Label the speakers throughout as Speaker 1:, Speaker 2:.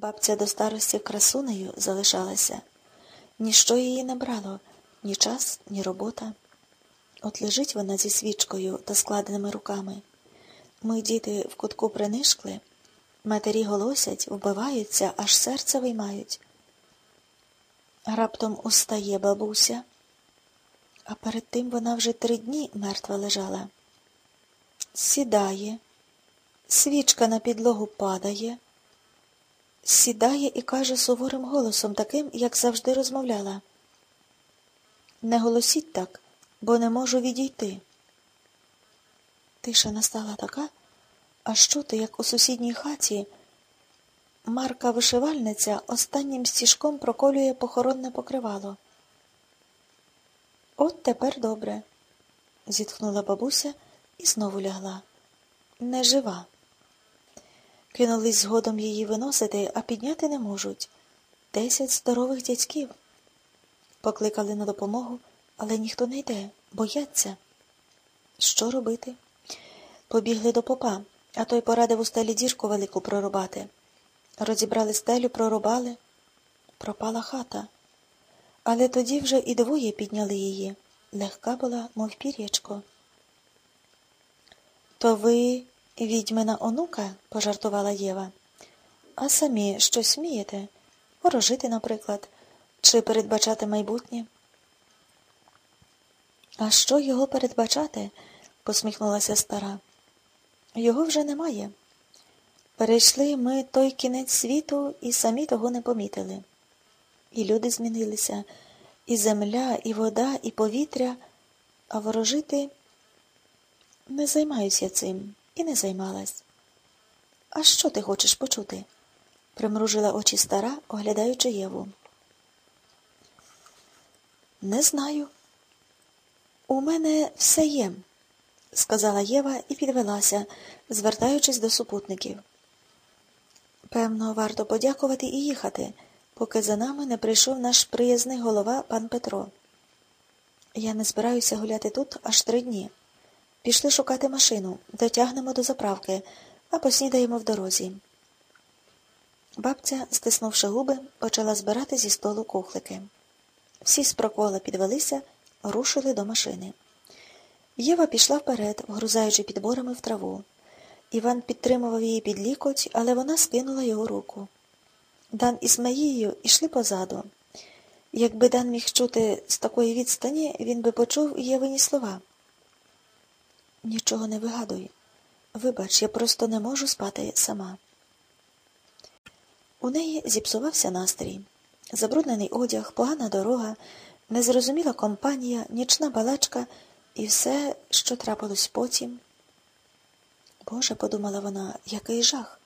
Speaker 1: Бабця до старості красунею залишалася. Ніщо її не брало, ні час, ні робота. От лежить вона зі свічкою та складеними руками. Ми, діти, в кутку принишкли, матері голосять, вбиваються, аж серце виймають. Раптом устає бабуся, а перед тим вона вже три дні мертва лежала. Сідає, свічка на підлогу падає, сідає і каже суворим голосом, таким, як завжди розмовляла. Не голосіть так, бо не можу відійти. Тиша настала така, а що ти, як у сусідній хаті, Марка вишивальниця останнім стіжком проколює похоронне покривало. От тепер добре, зітхнула бабуся і знову лягла. Не жива. Кинулись згодом її виносити, а підняти не можуть. Десять здорових дядьків. Покликали на допомогу, але ніхто не йде, бояться. Що робити? Побігли до попа, а той порадив у стелі дірку велику прорубати. Розібрали стелю, прорубали. Пропала хата. Але тоді вже і двоє підняли її. Легка була, мов пір'ячко. То ви відьмина онука, пожартувала Єва. А самі щось смієте? Ворожити, наприклад, чи передбачати майбутнє? А що його передбачати? посміхнулася стара. Його вже немає. Перейшли ми той кінець світу і самі того не помітили. І люди змінилися, і земля, і вода, і повітря, а ворожити не займаюся цим і не займалась. А що ти хочеш почути? примружила очі стара, оглядаючи Єву. Не знаю. У мене все є, сказала Єва і підвелася, звертаючись до супутників. Певно, варто подякувати і їхати, поки за нами не прийшов наш приязний голова пан Петро. Я не збираюся гуляти тут аж три дні. Пішли шукати машину, дотягнемо до заправки, а поснідаємо в дорозі. Бабця, стиснувши губи, почала збирати зі столу кухлики. Всі з прокола підвелися, рушили до машини. Єва пішла вперед, вгрузаючи підборами в траву. Іван підтримував її під лікоть, але вона скинула його руку. Дан із Маїєю йшли позаду. Якби Дан міг чути з такої відстані, він би почув Євині слова. Нічого не вигадуй. Вибач, я просто не можу спати сама. У неї зіпсувався настрій. Забруднений одяг, погана дорога, незрозуміла компанія, нічна балачка і все, що трапилось потім. Боже, подумала вона, який жах.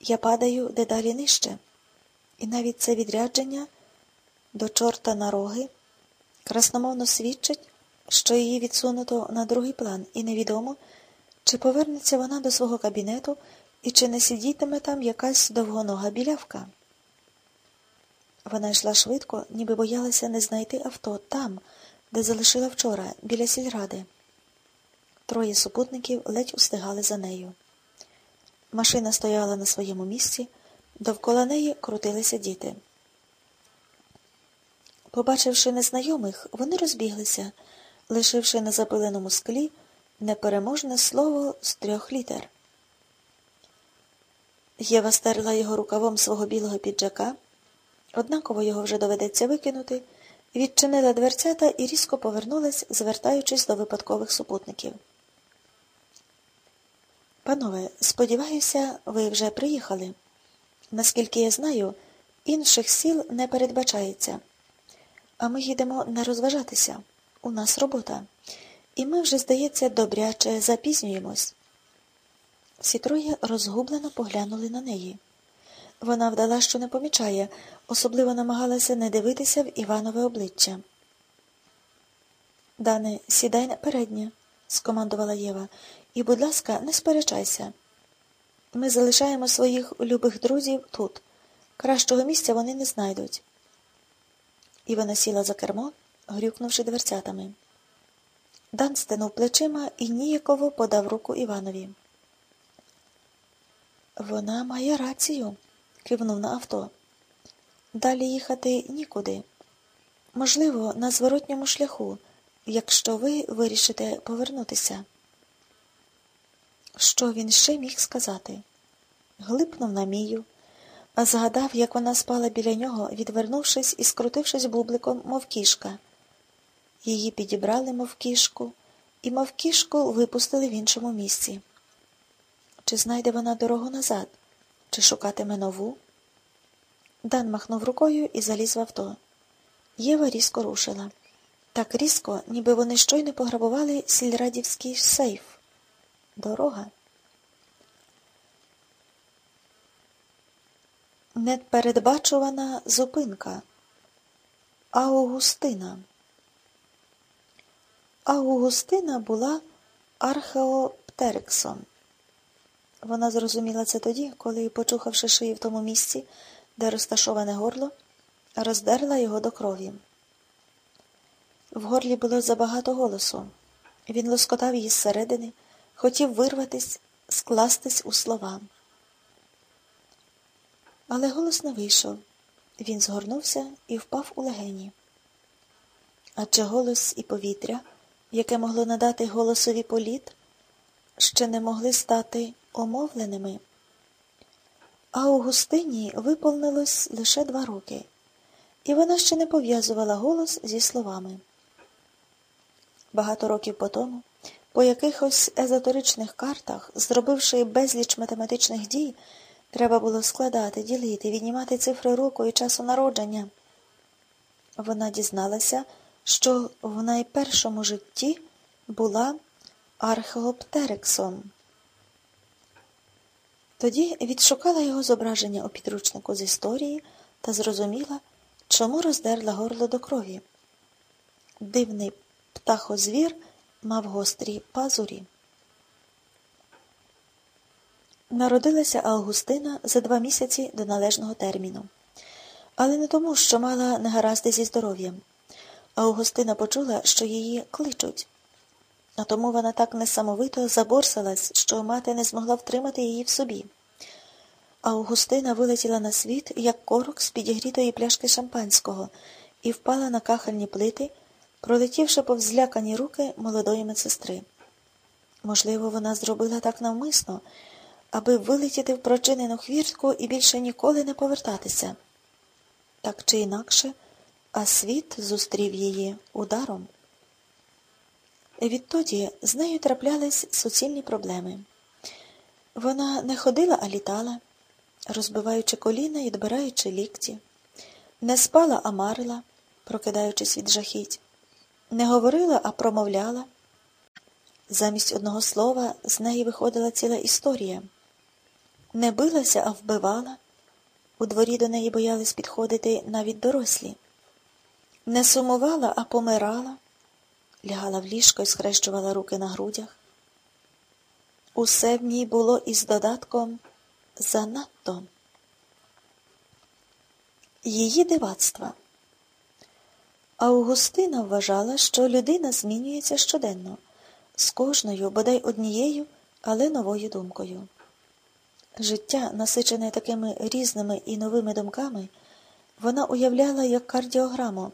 Speaker 1: Я падаю дедалі нижче. І навіть це відрядження до чорта на роги красномовно свідчить, що її відсунуто на другий план, і невідомо, чи повернеться вона до свого кабінету і чи не сидітиме там якась довгонога білявка. Вона йшла швидко, ніби боялася не знайти авто там, де залишила вчора, біля сільради. Троє супутників ледь устигали за нею. Машина стояла на своєму місці, довкола неї крутилися діти. Побачивши незнайомих, вони розбіглися, лишивши на запиленому склі непереможне слово з трьох літер. Єва стерла його рукавом свого білого піджака, однаково його вже доведеться викинути, відчинила дверцята і різко повернулась, звертаючись до випадкових супутників. Панове, сподіваюся, ви вже приїхали. Наскільки я знаю, інших сіл не передбачається. А ми їдемо не розважатися. У нас робота. І ми вже, здається, добряче запізнюємось. Всі троє розгублено поглянули на неї. Вона вдала, що не помічає, особливо намагалася не дивитися в Іванове обличчя. Дане, сідай на переднє, скомандувала Єва, і, будь ласка, не сперечайся. Ми залишаємо своїх любих друзів тут. Кращого місця вони не знайдуть. І вона сіла за кермо, грюкнувши дверцятами. Дан стенув плечима і ніяково подав руку Іванові. Вона має рацію, кивнув на авто. Далі їхати нікуди. Можливо, на зворотньому шляху, якщо ви вирішите повернутися. Що він ще міг сказати? Глипнув на мію, згадав, як вона спала біля нього, відвернувшись і скрутившись бубликом, мов кішка. Її підібрали, мов кішку, і мов кішку випустили в іншому місці. Чи знайде вона дорогу назад, чи шукатиме нову? Дан махнув рукою і заліз в авто. Єва різко рушила. Так різко, ніби вони щойно пограбували сільрадівський сейф. Дорога. Непередбачувана зупинка. Аугустина. Аугустина була археоптериксом. Вона зрозуміла це тоді, коли, почухавши шиї в тому місці, де розташоване горло, роздерла його до крові. В горлі було забагато голосу. Він лоскотав її зсередини, хотів вирватись, скластись у слова. Але голос не вийшов. Він згорнувся і впав у легені. Адже голос і повітря, яке могло надати голосові політ, ще не могли стати омовленими. А Августині виповнилось лише два роки, і вона ще не пов'язувала голос зі словами. Багато років по тому, по якихось езоторичних картах, зробивши безліч математичних дій, треба було складати, ділити, віднімати цифри року і часу народження. Вона дізналася, що в найпершому житті була археоптерексом. Тоді відшукала його зображення у підручнику з історії та зрозуміла, чому роздерла горло до крові. Дивний птахозвір мав гострі пазурі. Народилася Августина за два місяці до належного терміну, але не тому, що мала негаразди зі здоров'ям. Августина почула, що її кличуть, а тому вона так несамовито заборсалась, що мати не змогла втримати її в собі. Августина вилетіла на світ, як корок з підігрітої пляшки шампанського, і впала на кахельні плити, пролетівши повз злякані руки молодої медсестри. Можливо, вона зробила так навмисно, аби вилетіти в прочинену хвіртку і більше ніколи не повертатися. Так чи інакше, а світ зустрів її ударом. Відтоді з нею траплялись суцільні проблеми. Вона не ходила, а літала, розбиваючи коліна і дбираючи лікті, не спала, а марила, прокидаючись від жахіть, не говорила, а промовляла. Замість одного слова з неї виходила ціла історія. Не билася, а вбивала. У дворі до неї боялись підходити навіть дорослі. Не сумувала, а помирала, лягала в ліжко і схрещувала руки на грудях. Усе в ній було із додатком занадто. Її дивацтва. Аугустина вважала, що людина змінюється щоденно, з кожною, бодай однією, але новою думкою. Життя, насичене такими різними і новими думками, вона уявляла як кардіограму,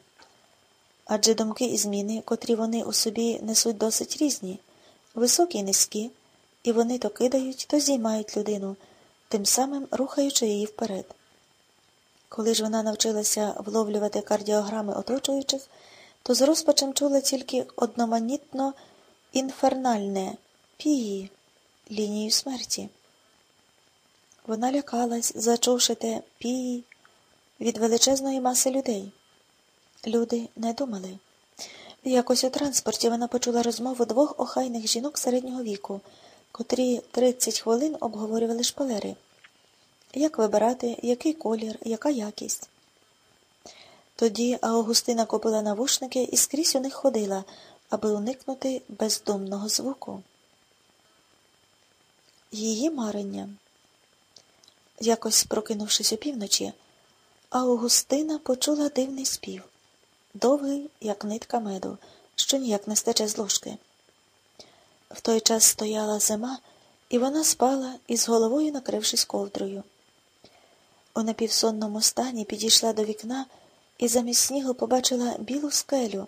Speaker 1: адже думки і зміни, котрі вони у собі несуть досить різні, високі і низькі, і вони то кидають, то зіймають людину, тим самим рухаючи її вперед. Коли ж вона навчилася вловлювати кардіограми оточуючих, то з розпачем чула тільки одноманітно інфернальне пії лінію смерті. Вона лякалась, зачувши те пії від величезної маси людей. Люди не думали. Якось у транспорті вона почула розмову двох охайних жінок середнього віку, котрі 30 хвилин обговорювали шпалери. Як вибирати, який колір, яка якість. Тоді Августина купила навушники і скрізь у них ходила, аби уникнути бездумного звуку. Її марення. Якось, прокинувшись опівночі, Августина почула дивний спів, довгий, як нитка меду, що ніяк не стече з ложки. В той час стояла зима, і вона спала із головою накрившись ковдрою. У напівсонному стані підійшла до вікна і замість снігу побачила білу скелю.